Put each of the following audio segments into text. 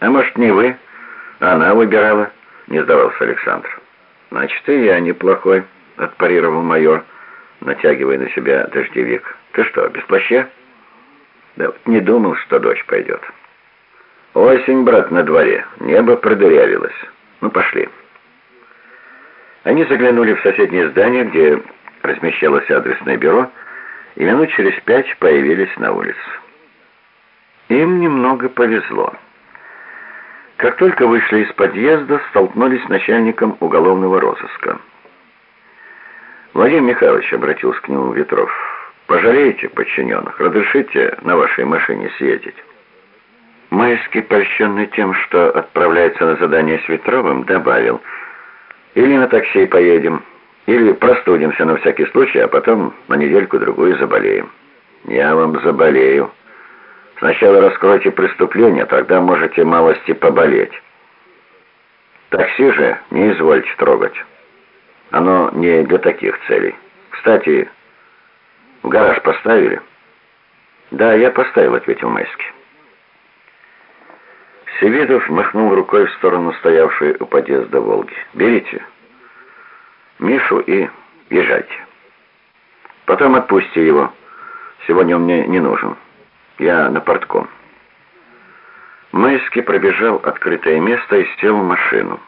А может, не вы? Она выбирала, не сдавался Александр. Значит, и я неплохой, отпарировал майор, натягивая на себя дождевик. Ты что, без плаща? Да вот не думал, что дочь пойдет. Осень, брат, на дворе, небо продырявилось. Ну, пошли. Они заглянули в соседнее здание, где размещалось адресное бюро, и минут через пять появились на улице. Им немного повезло. Как только вышли из подъезда, столкнулись с начальником уголовного розыска. Владимир Михайлович обратился к нему Ветров. «Пожалеете подчиненных, разрешите на вашей машине съездить?» Майский, польщенный тем, что отправляется на задание с Ветровым, добавил «Или на такси поедем, или простудимся на всякий случай, а потом на недельку-другую заболеем». «Я вам заболею», Сначала раскройте преступление, тогда можете малости поболеть. Такси же не извольте трогать. Оно не для таких целей. Кстати, в гараж поставили? Да, я поставил, ответил Майский. Севидов махнул рукой в сторону стоявшей у подъезда «Волги». «Берите Мишу и езжайте. Потом отпусти его. Сегодня он мне не нужен». Я на портком. Майский пробежал открытое место и сел в машину.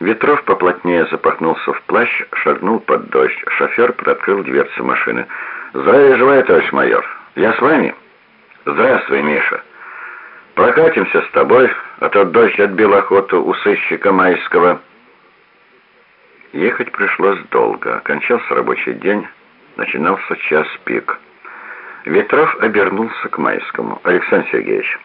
Ветров поплотнее запахнулся в плащ, шагнул под дождь. Шофер приоткрыл дверцу машины. «Здравия желаю, товарищ майор. Я с вами?» «Здравствуй, Миша. Прокатимся с тобой, а то дождь отбил охоту у сыщика Майского». Ехать пришлось долго. Окончался рабочий день, начинался час пик. Ветров обернулся к Майскому. «Александр Сергеевич,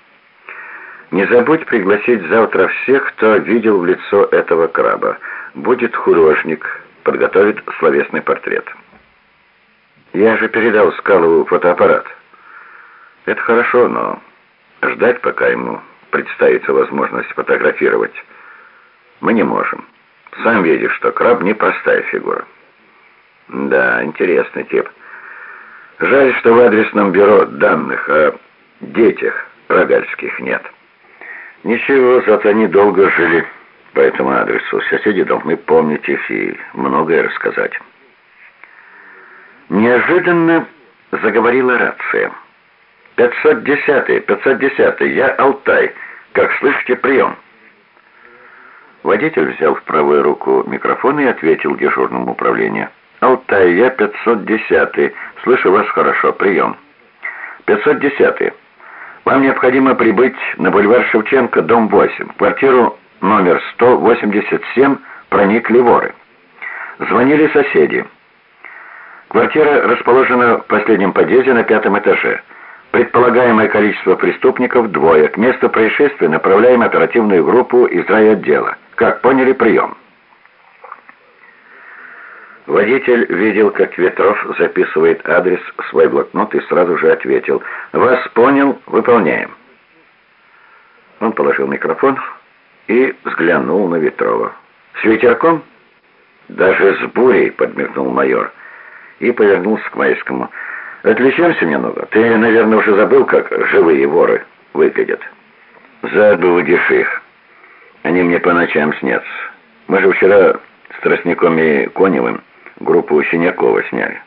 не забудь пригласить завтра всех, кто видел в лицо этого краба. Будет художник, подготовит словесный портрет». «Я же передал Скалову фотоаппарат». «Это хорошо, но ждать, пока ему представится возможность фотографировать, мы не можем. Сам видишь, что краб непростая фигура». «Да, интересный тип». Жаль, что в адресном бюро данных о детях Рогальских нет. Ничего, зато они долго жили по этому адресу. Соседи должны помнить их и многое рассказать. Неожиданно заговорила рация. «510-й, 510-й, я Алтай. Как слышите, прием». Водитель взял в правую руку микрофон и ответил дежурному управлению. «Алтай, я 510-й. Слышу вас хорошо. Прием». «510-й. Вам необходимо прибыть на бульвар Шевченко, дом 8, квартиру номер 187, проникли воры. Звонили соседи. Квартира расположена в последнем подъезде на пятом этаже. Предполагаемое количество преступников двое. К месту происшествия направляем оперативную группу из райотдела. Как поняли, прием». Водитель видел, как Ветров записывает адрес в свой блокнот и сразу же ответил «Вас понял, выполняем». Он положил микрофон и взглянул на Ветрова. «С ветерком?» «Даже с бурей», — подмигнул майор и повернулся к Майскому. «Отвлечемся немного. Ты, наверное, уже забыл, как живые воры выглядят». «Забудешь их. Они мне по ночам снятся. Мы же вчера с Тростником и Коневым группу Синякова сняли.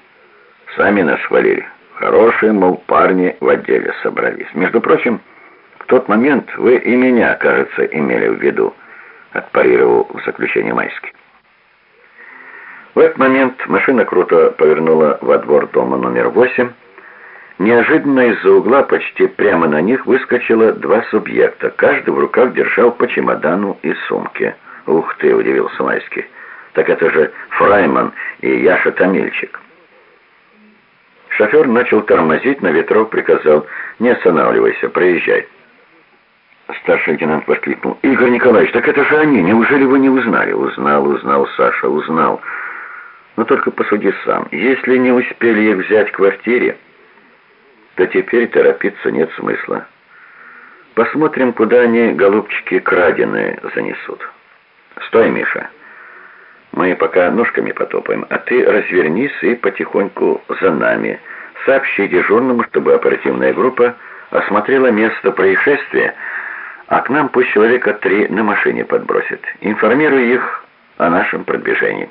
Сами нас хвалили. Хорошие, мол, парни в отделе собрались. Между прочим, в тот момент вы и меня, кажется, имели в виду, отпарировал в заключение Майский. В этот момент машина круто повернула во двор дома номер 8. Неожиданно из-за угла почти прямо на них выскочило два субъекта. Каждый в руках держал по чемодану и сумке. «Ух ты!» — удивился Майский. Так это же Фрайман и Яша Томильчик. Шофер начал тормозить, но Ветров приказал «Не останавливайся, проезжай». Старший лейтенант воскликнул. «Игорь Николаевич, так это же они! Неужели вы не узнали?» «Узнал, узнал, Саша, узнал. Но только посуди сам. Если не успели их взять в квартире, то теперь торопиться нет смысла. Посмотрим, куда они, голубчики, краденые занесут. Стой, Миша!» Мы пока ножками потопаем, а ты развернись и потихоньку за нами. Сообщи дежурному, чтобы оперативная группа осмотрела место происшествия, а к нам пусть человека три на машине подбросит. Информируй их о нашем продвижении».